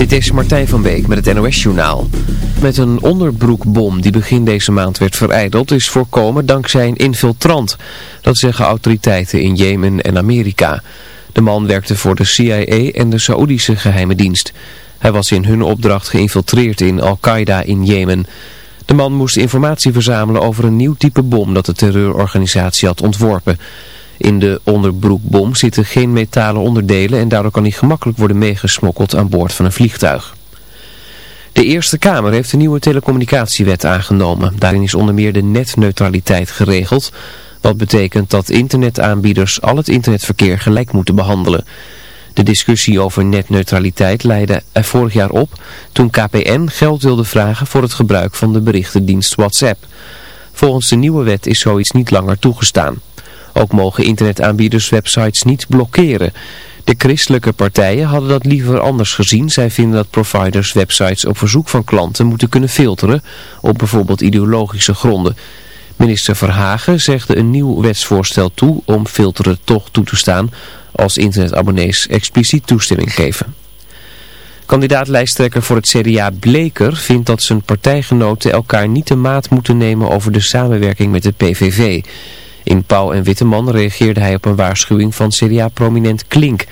Dit is Martijn van Beek met het NOS-journaal. Met een onderbroekbom die begin deze maand werd vereideld is voorkomen dankzij een infiltrant. Dat zeggen autoriteiten in Jemen en Amerika. De man werkte voor de CIA en de Saoedische geheime dienst. Hij was in hun opdracht geïnfiltreerd in Al-Qaeda in Jemen. De man moest informatie verzamelen over een nieuw type bom dat de terreurorganisatie had ontworpen. In de onderbroekbom zitten geen metalen onderdelen en daardoor kan hij gemakkelijk worden meegesmokkeld aan boord van een vliegtuig. De Eerste Kamer heeft een nieuwe telecommunicatiewet aangenomen. Daarin is onder meer de netneutraliteit geregeld, wat betekent dat internetaanbieders al het internetverkeer gelijk moeten behandelen. De discussie over netneutraliteit leidde er vorig jaar op toen KPN geld wilde vragen voor het gebruik van de berichtendienst WhatsApp. Volgens de nieuwe wet is zoiets niet langer toegestaan. Ook mogen internetaanbieders websites niet blokkeren. De christelijke partijen hadden dat liever anders gezien. Zij vinden dat providers websites op verzoek van klanten moeten kunnen filteren op bijvoorbeeld ideologische gronden. Minister Verhagen zegde een nieuw wetsvoorstel toe om filteren toch toe te staan als internetabonnees expliciet toestemming geven. Kandidaat-lijsttrekker voor het CDA Bleker vindt dat zijn partijgenoten elkaar niet de maat moeten nemen over de samenwerking met de PVV. In Pauw en Witteman reageerde hij op een waarschuwing van CDA-prominent Klink.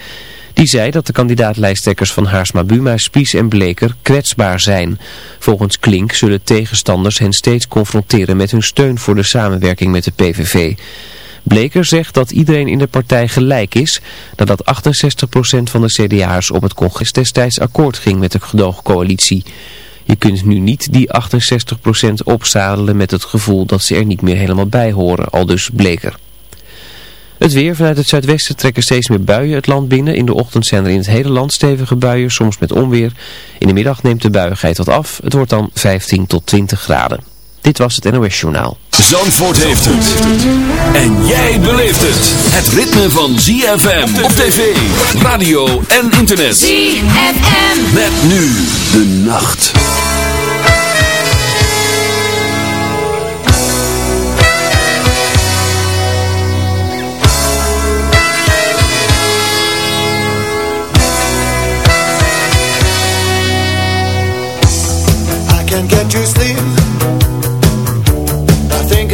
Die zei dat de kandidaatlijsttrekkers van Haarsma Buma, Spies en Bleker kwetsbaar zijn. Volgens Klink zullen tegenstanders hen steeds confronteren met hun steun voor de samenwerking met de PVV. Bleker zegt dat iedereen in de partij gelijk is, nadat 68% van de CDA'ers op het congres destijds akkoord ging met de gedoogcoalitie. Je kunt nu niet die 68% opzadelen met het gevoel dat ze er niet meer helemaal bij horen, al dus bleker. Het weer vanuit het zuidwesten trekken steeds meer buien het land binnen. In de ochtend zijn er in het hele land stevige buien, soms met onweer. In de middag neemt de buiigheid wat af. Het wordt dan 15 tot 20 graden. Dit was het NOS Journaal. Zandvoort heeft het. En jij beleeft het. Het ritme van ZFM op tv, radio en internet. ZFM. Met nu de nacht. I can't get to sleep.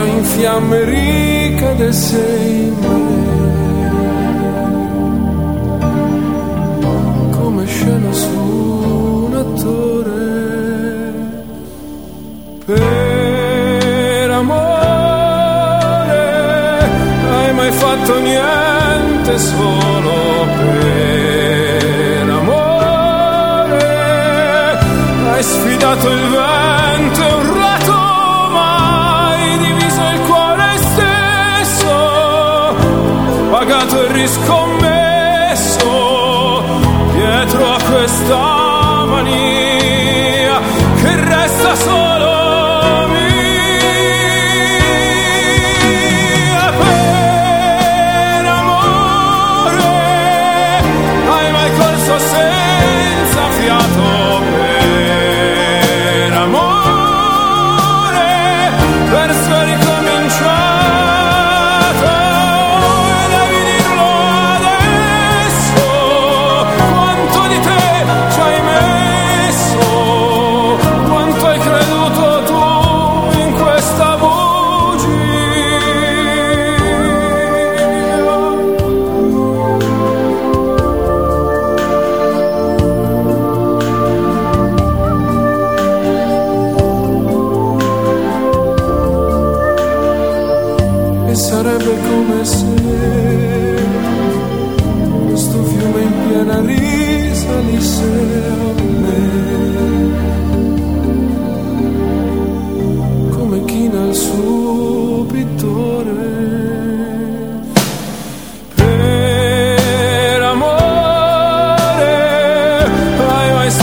mano in fiamme ricade sei in me. Come scena su un attore. Per amore, hai mai fatto niente solo per amore. Hai sfidato il vento. is cold.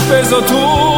speso tu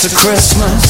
for Christmas.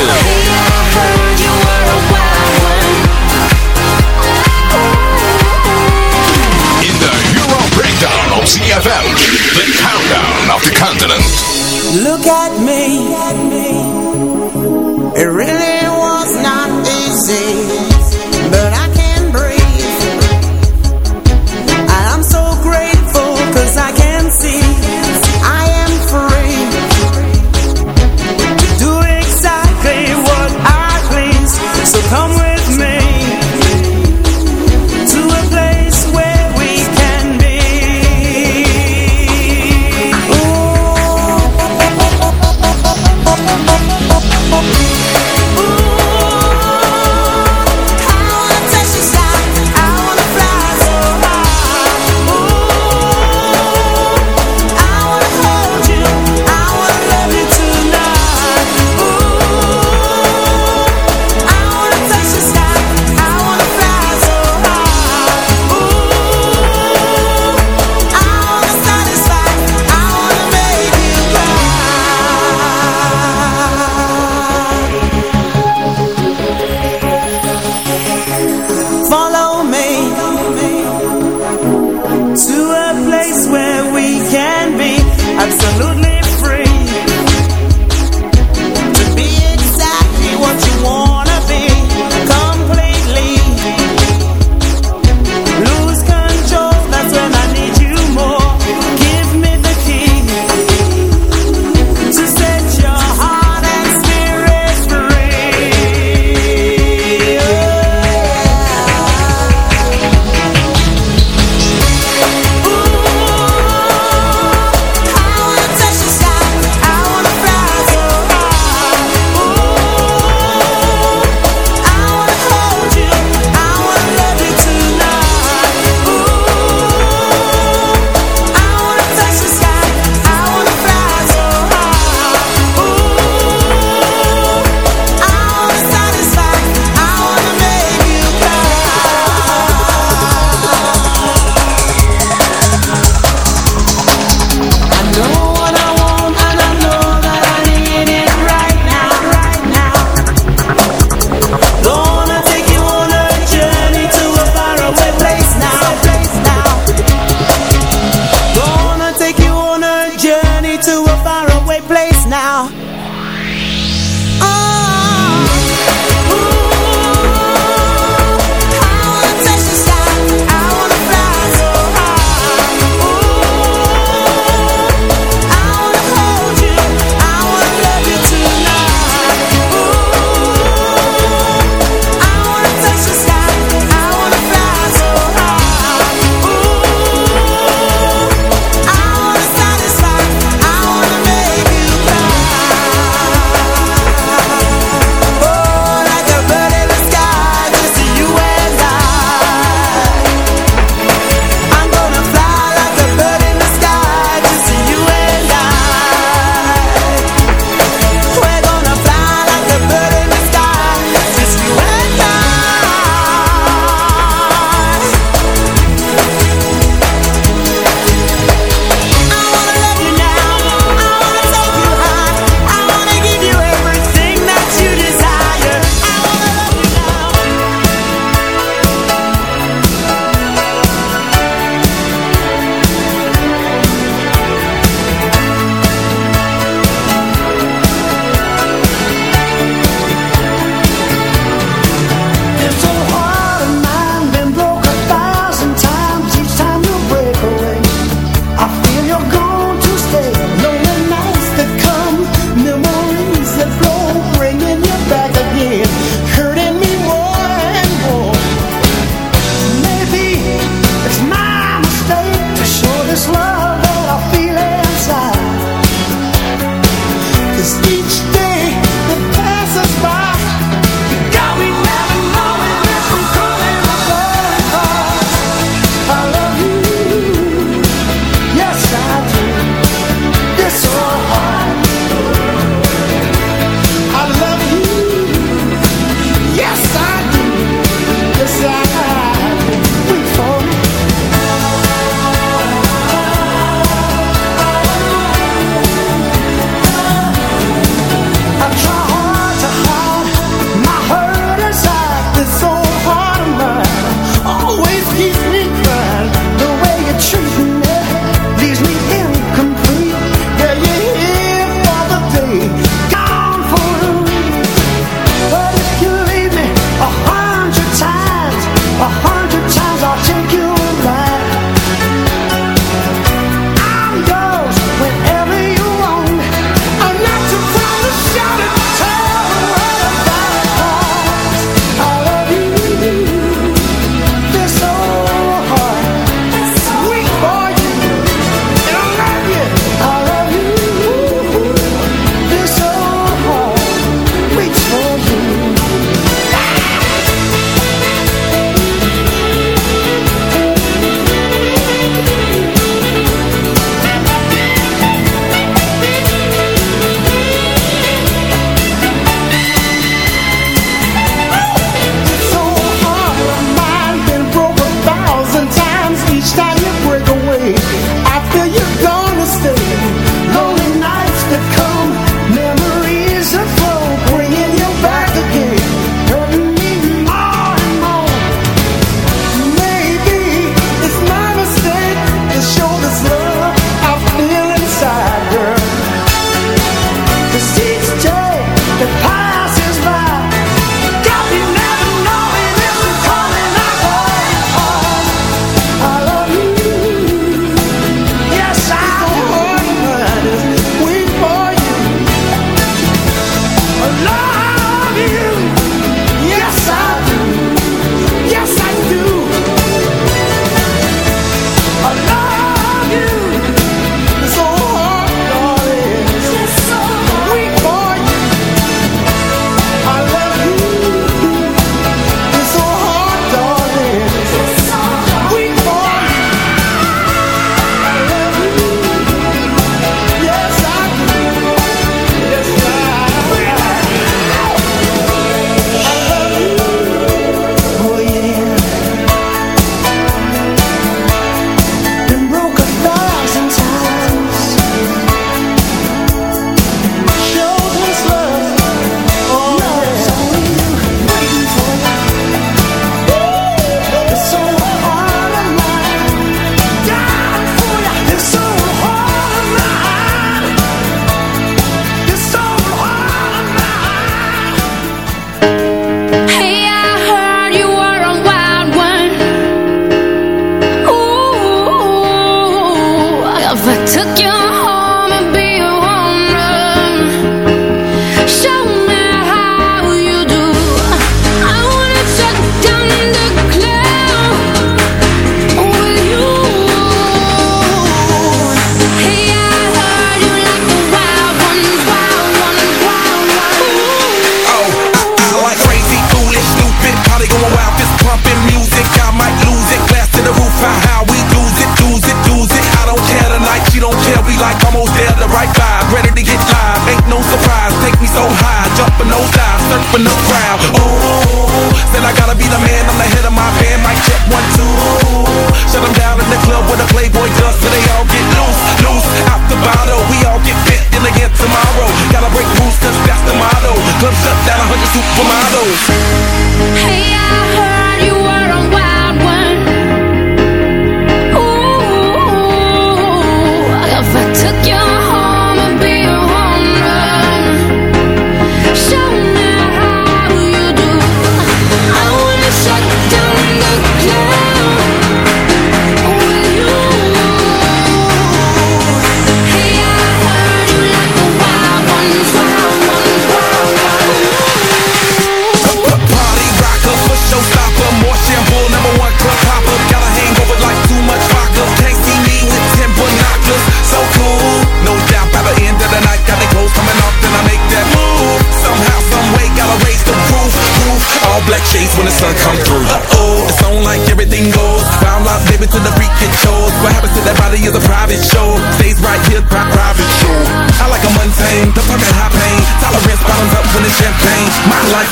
up in the crowd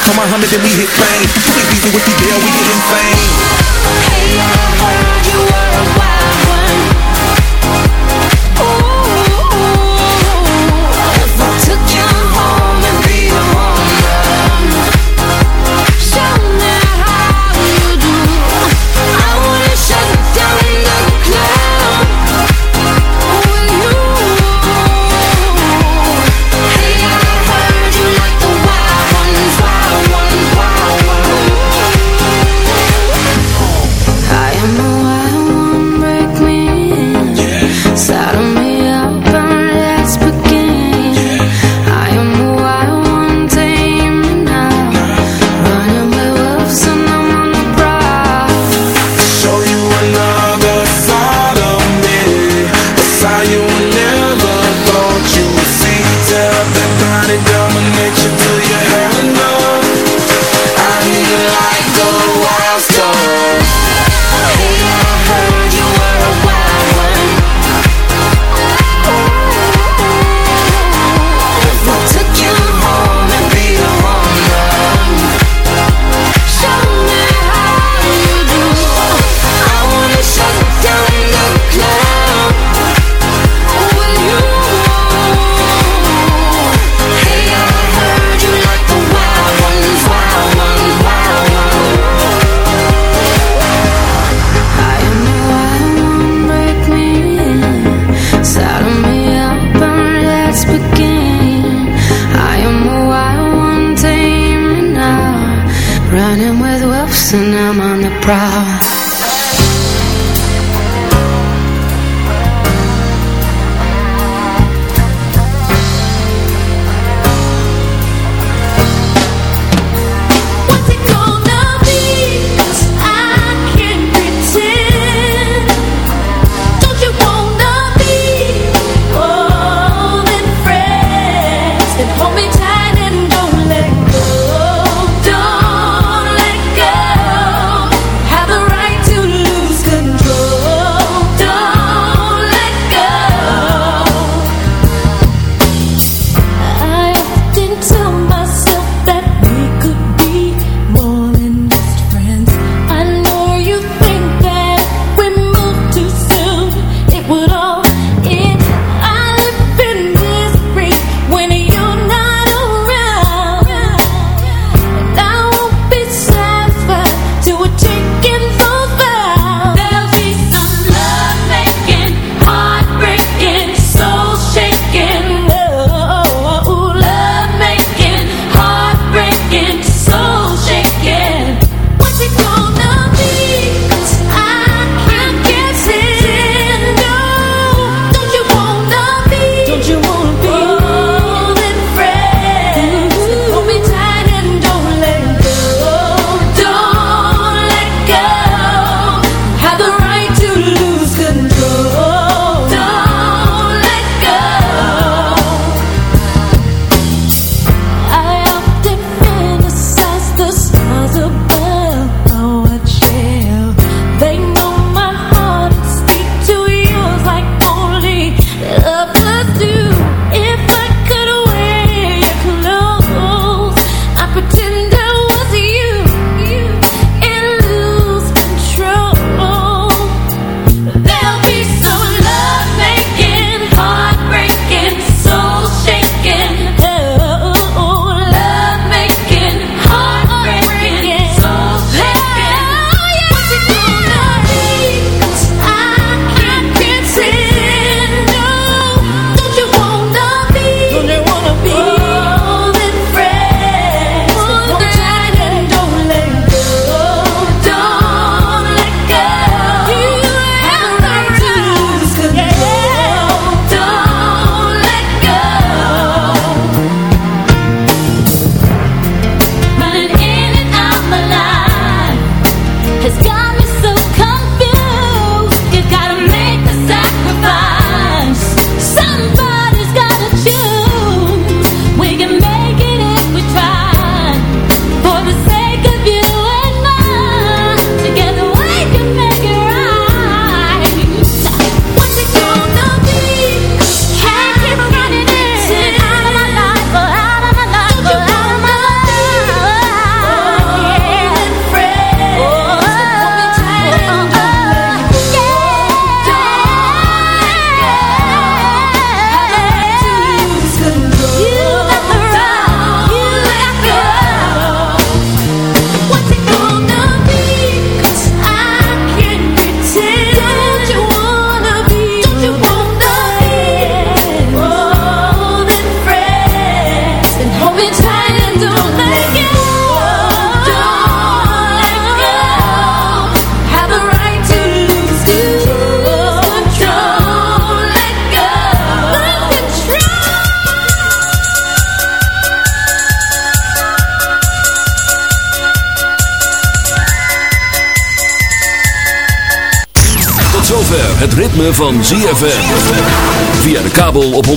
On my Hummer, then we hit fame. We be it with the deal, we get insane.